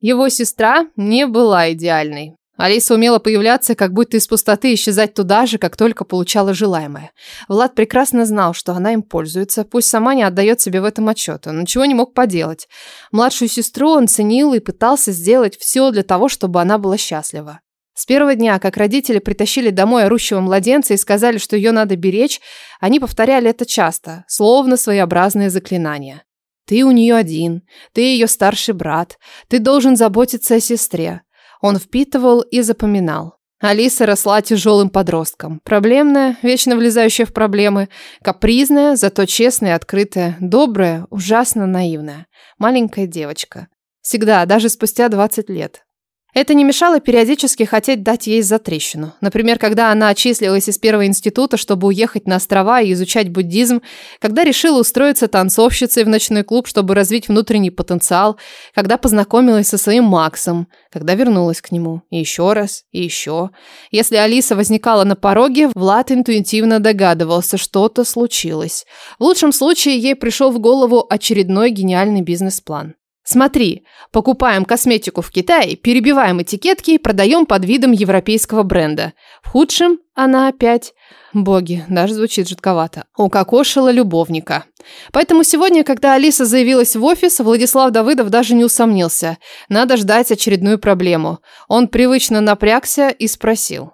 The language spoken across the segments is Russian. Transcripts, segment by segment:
Его сестра не была идеальной. Алиса умела появляться как будто из пустоты исчезать туда же, как только получала желаемое. Влад прекрасно знал, что она им пользуется, пусть сама не отдает себе в этом отчет, но ничего не мог поделать. Младшую сестру он ценил и пытался сделать все для того, чтобы она была счастлива. С первого дня, как родители притащили домой орущего младенца и сказали, что ее надо беречь, они повторяли это часто, словно своеобразные заклинания. «Ты у нее один, ты ее старший брат, ты должен заботиться о сестре». Он впитывал и запоминал. Алиса росла тяжелым подростком. Проблемная, вечно влезающая в проблемы. Капризная, зато честная, открытая. Добрая, ужасно наивная. Маленькая девочка. Всегда, даже спустя 20 лет. Это не мешало периодически хотеть дать ей затрещину. Например, когда она отчислилась из первого института, чтобы уехать на острова и изучать буддизм, когда решила устроиться танцовщицей в ночной клуб, чтобы развить внутренний потенциал, когда познакомилась со своим Максом, когда вернулась к нему. И еще раз, и еще. Если Алиса возникала на пороге, Влад интуитивно догадывался, что-то случилось. В лучшем случае ей пришел в голову очередной гениальный бизнес-план. Смотри, покупаем косметику в Китае, перебиваем этикетки и продаем под видом европейского бренда. В худшем она опять... Боги, даже звучит жутковато. Укокошила любовника. Поэтому сегодня, когда Алиса заявилась в офис, Владислав Давыдов даже не усомнился. Надо ждать очередную проблему. Он привычно напрягся и спросил.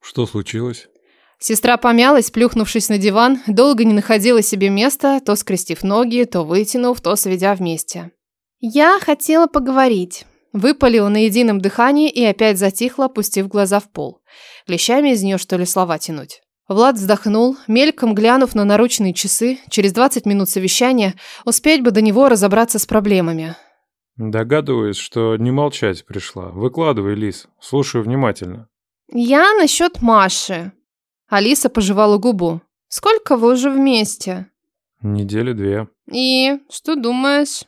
Что случилось? Сестра помялась, плюхнувшись на диван, долго не находила себе места, то скрестив ноги, то вытянув, то сведя вместе. «Я хотела поговорить». Выпалила на едином дыхании и опять затихла, опустив глаза в пол. Клещами из нее, что ли, слова тянуть? Влад вздохнул, мельком глянув на наручные часы. Через 20 минут совещания успеть бы до него разобраться с проблемами. Догадываюсь, что не молчать пришла. Выкладывай, Лис. Слушаю внимательно. Я насчет Маши. Алиса пожевала губу. Сколько вы уже вместе? Недели две. И что думаешь?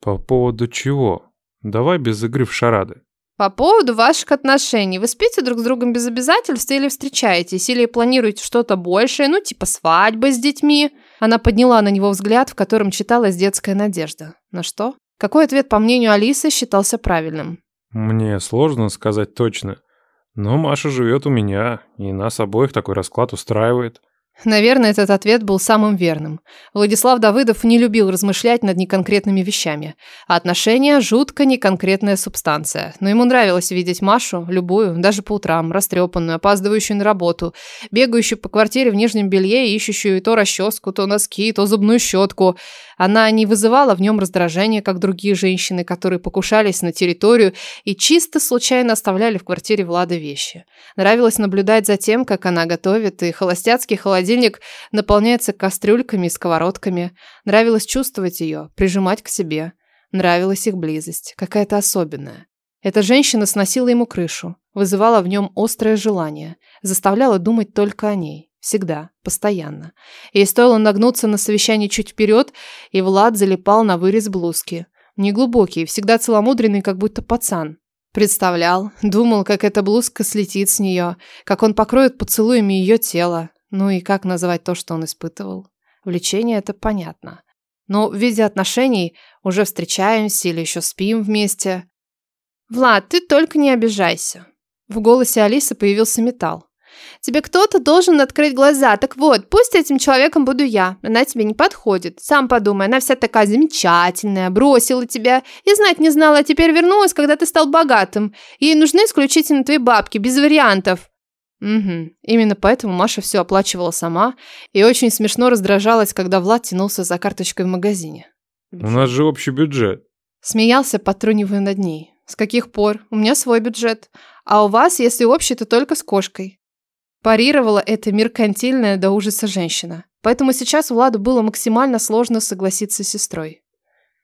По поводу чего? Давай без игры в шарады. По поводу ваших отношений. Вы спите друг с другом без обязательств или встречаетесь, или планируете что-то большее, ну типа свадьбы с детьми? Она подняла на него взгляд, в котором читалась детская надежда. На что? Какой ответ, по мнению Алисы, считался правильным? Мне сложно сказать точно. Но Маша живет у меня, и нас обоих такой расклад устраивает. Наверное, этот ответ был самым верным. Владислав Давыдов не любил размышлять над неконкретными вещами. А отношения – жутко неконкретная субстанция. Но ему нравилось видеть Машу, любую, даже по утрам, растрепанную, опаздывающую на работу, бегающую по квартире в нижнем белье и ищущую то расческу, то носки, то зубную щетку. Она не вызывала в нем раздражения, как другие женщины, которые покушались на территорию и чисто случайно оставляли в квартире Влада вещи. Нравилось наблюдать за тем, как она готовит, и холостяцкий холодильник наполняется кастрюльками и сковородками. Нравилось чувствовать ее, прижимать к себе. Нравилась их близость, какая-то особенная. Эта женщина сносила ему крышу, вызывала в нем острое желание, заставляла думать только о ней. Всегда, постоянно. Ей стоило нагнуться на совещание чуть вперед, и Влад залипал на вырез блузки. Неглубокий, всегда целомудренный, как будто пацан. Представлял, думал, как эта блузка слетит с нее, как он покроет поцелуями ее тело. Ну и как называть то, что он испытывал. Влечение это понятно. Но в виде отношений уже встречаемся или еще спим вместе. «Влад, ты только не обижайся». В голосе Алисы появился металл. Тебе кто-то должен открыть глаза. Так вот, пусть этим человеком буду я. Она тебе не подходит. Сам подумай, она вся такая замечательная, бросила тебя и знать не знала, а теперь вернулась, когда ты стал богатым. Ей нужны исключительно твои бабки, без вариантов. Угу. Именно поэтому Маша все оплачивала сама и очень смешно раздражалась, когда Влад тянулся за карточкой в магазине. У нас же общий бюджет. Смеялся, потрунивая над ней. С каких пор? У меня свой бюджет. А у вас, если общий, то только с кошкой. Парировала эта меркантильная до ужаса женщина. Поэтому сейчас Владу было максимально сложно согласиться с сестрой.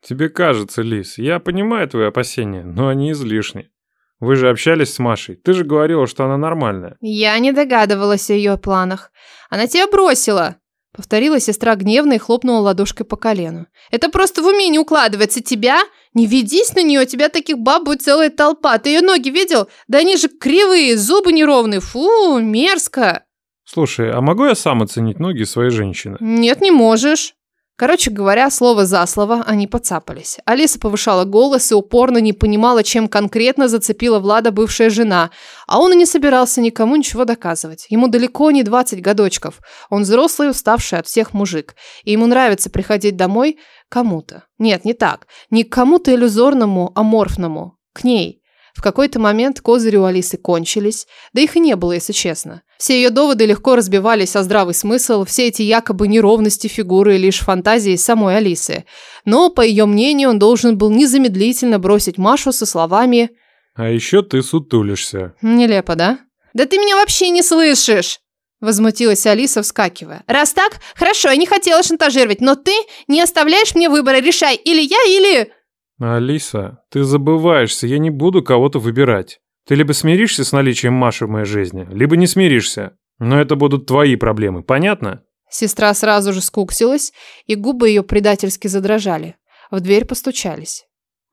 Тебе кажется, Лис, я понимаю твои опасения, но они излишни. Вы же общались с Машей. Ты же говорила, что она нормальная. Я не догадывалась о ее планах. Она тебя бросила. Повторила сестра гневно и хлопнула ладошкой по колену. Это просто в уме не укладывается. Тебя не ведись на нее, у тебя таких баб будет целая толпа. Ты ее ноги видел? Да они же кривые, зубы неровные. Фу, мерзко. Слушай, а могу я сам оценить ноги своей женщины? Нет, не можешь. Короче говоря, слово за слово они поцапались. Алиса повышала голос и упорно не понимала, чем конкретно зацепила Влада бывшая жена, а он и не собирался никому ничего доказывать. Ему далеко не 20 годочков. Он взрослый, уставший от всех мужик. И ему нравится приходить домой кому-то. Нет, не так. Не к кому-то иллюзорному, аморфному. К ней. В какой-то момент козыри у Алисы кончились, да их и не было, если честно. Все ее доводы легко разбивались о здравый смысл, все эти якобы неровности фигуры лишь фантазии самой Алисы. Но, по ее мнению, он должен был незамедлительно бросить Машу со словами «А еще ты сутулишься». Нелепо, да? «Да ты меня вообще не слышишь!» Возмутилась Алиса, вскакивая. «Раз так, хорошо, я не хотела шантажировать, но ты не оставляешь мне выбора, решай, или я, или...» «Алиса, ты забываешься, я не буду кого-то выбирать. Ты либо смиришься с наличием Маши в моей жизни, либо не смиришься. Но это будут твои проблемы, понятно?» Сестра сразу же скуксилась, и губы ее предательски задрожали. В дверь постучались.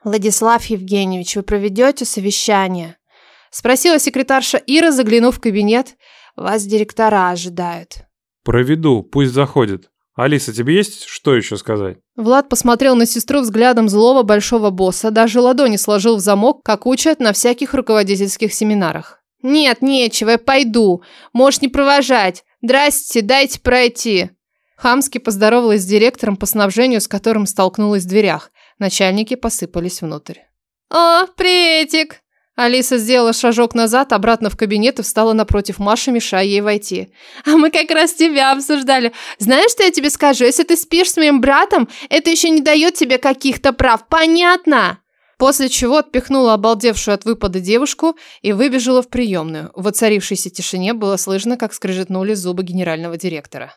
«Владислав Евгеньевич, вы проведете совещание?» Спросила секретарша Ира, заглянув в кабинет. «Вас директора ожидают». «Проведу, пусть заходит. Алиса, тебе есть что еще сказать?» Влад посмотрел на сестру взглядом злого большого босса, даже ладони сложил в замок, как учат на всяких руководительских семинарах. «Нет, нечего, я пойду. Можешь не провожать. Здрасте, дайте пройти». Хамски поздоровалась с директором по снабжению, с которым столкнулась в дверях. Начальники посыпались внутрь. «О, приветик!» Алиса сделала шажок назад, обратно в кабинет и встала напротив Маши, мешая ей войти. «А мы как раз тебя обсуждали. Знаешь, что я тебе скажу? Если ты спишь с моим братом, это еще не дает тебе каких-то прав. Понятно?» После чего отпихнула обалдевшую от выпада девушку и выбежала в приемную. В воцарившейся тишине было слышно, как скрежетнули зубы генерального директора.